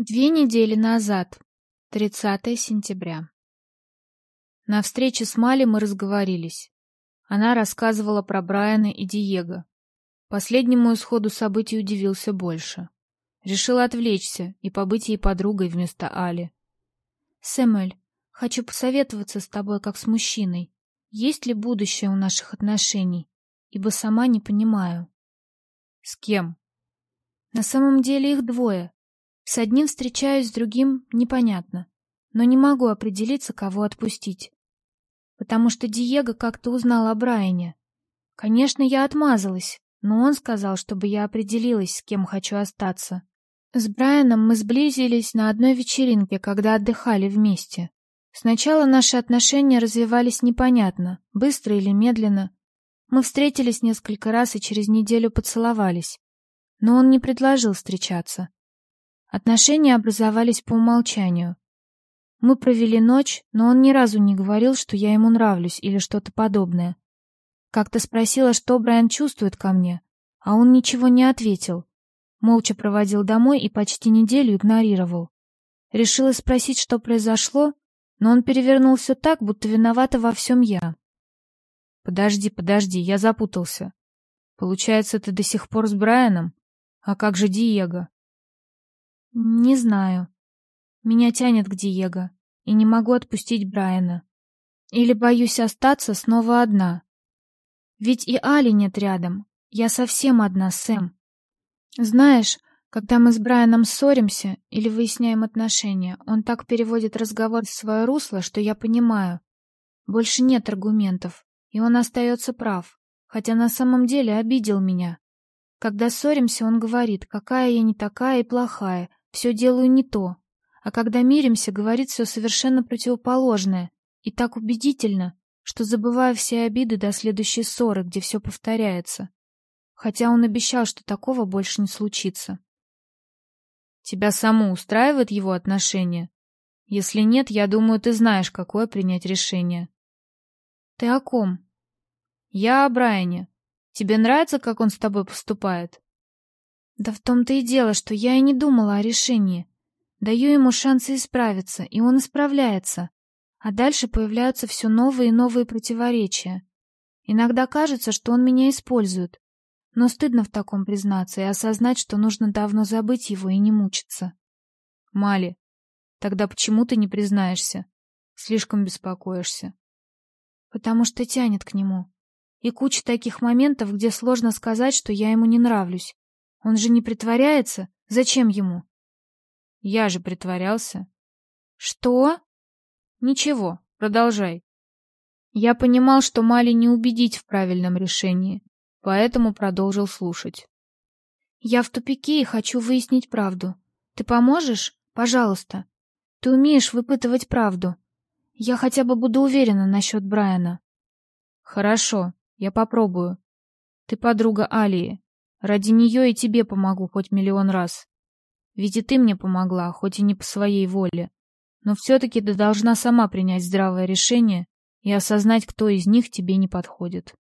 Две недели назад, 30 сентября. На встрече с Мали мы разговорились. Она рассказывала про Брайана и Диего. Последнему исходу событий удивился больше. Решила отвлечься и побыть ей подругой вместо Али. «Сэмюэль, хочу посоветоваться с тобой как с мужчиной. Есть ли будущее у наших отношений? Ибо сама не понимаю». «С кем?» «На самом деле их двое. С одним встречаюсь, с другим непонятно, но не могу определиться, кого отпустить. Потому что Диего как-то узнал о Брайане. Конечно, я отмазалась, но он сказал, чтобы я определилась, с кем хочу остаться. С Брайаном мы сблизились на одной вечеринке, когда отдыхали вместе. Сначала наши отношения развивались непонятно, быстро или медленно. Мы встретились несколько раз и через неделю поцеловались. Но он не предложил встречаться. Отношения образовались по умолчанию. Мы провели ночь, но он ни разу не говорил, что я ему нравлюсь или что-то подобное. Как-то спросила, что Брайан чувствует ко мне, а он ничего не ответил. Молча проводил домой и почти неделю игнорировал. Решила спросить, что произошло, но он перевернул все так, будто виновата во всем я. Подожди, подожди, я запутался. Получается, ты до сих пор с Брайаном? А как же Диего? Не знаю. Меня тянет к Диего, и не могу отпустить Брайана. Или боюсь остаться снова одна. Ведь и Али нет рядом. Я совсем одна, Сэм. Знаешь, когда мы с Брайаном ссоримся или выясняем отношения, он так переводит разговор в свое русло, что я понимаю. Больше нет аргументов, и он остается прав, хотя на самом деле обидел меня. Когда ссоримся, он говорит, какая я не такая и плохая, все делаю не то. А когда миримся, говорит все совершенно противоположное. И так убедительно, что забываю все обиды до следующей ссоры, где все повторяется. Хотя он обещал, что такого больше не случится. Тебя саму устраивает его отношение? Если нет, я думаю, ты знаешь, какое принять решение. Ты о ком? Я о Брайане. Тебе нравится, как он с тобой поступает? Да в том-то и дело, что я и не думала о решении. Даю ему шансы исправиться, и он исправляется. А дальше появляются все новые и новые противоречия. Иногда кажется, что он меня использует. Но стыдно в таком признаться и осознать, что нужно давно забыть его и не мучиться. Мали, тогда почему ты не признаешься? Слишком беспокоишься. Потому что тянет к нему. И куча таких моментов, где сложно сказать, что я ему не нравлюсь. Он же не притворяется? Зачем ему? Я же притворялся. Что? Ничего, продолжай. Я понимал, что Мали не убедить в правильном решении, поэтому продолжил слушать. Я в тупике и хочу выяснить правду. Ты поможешь? Пожалуйста. Ты умеешь выпытывать правду. Я хотя бы буду уверена насчет Брайана. Хорошо, я попробую. Ты подруга Алии. Ради нее и тебе помогу хоть миллион раз. Ведь и ты мне помогла, хоть и не по своей воле. Но все-таки ты должна сама принять здравое решение и осознать, кто из них тебе не подходит.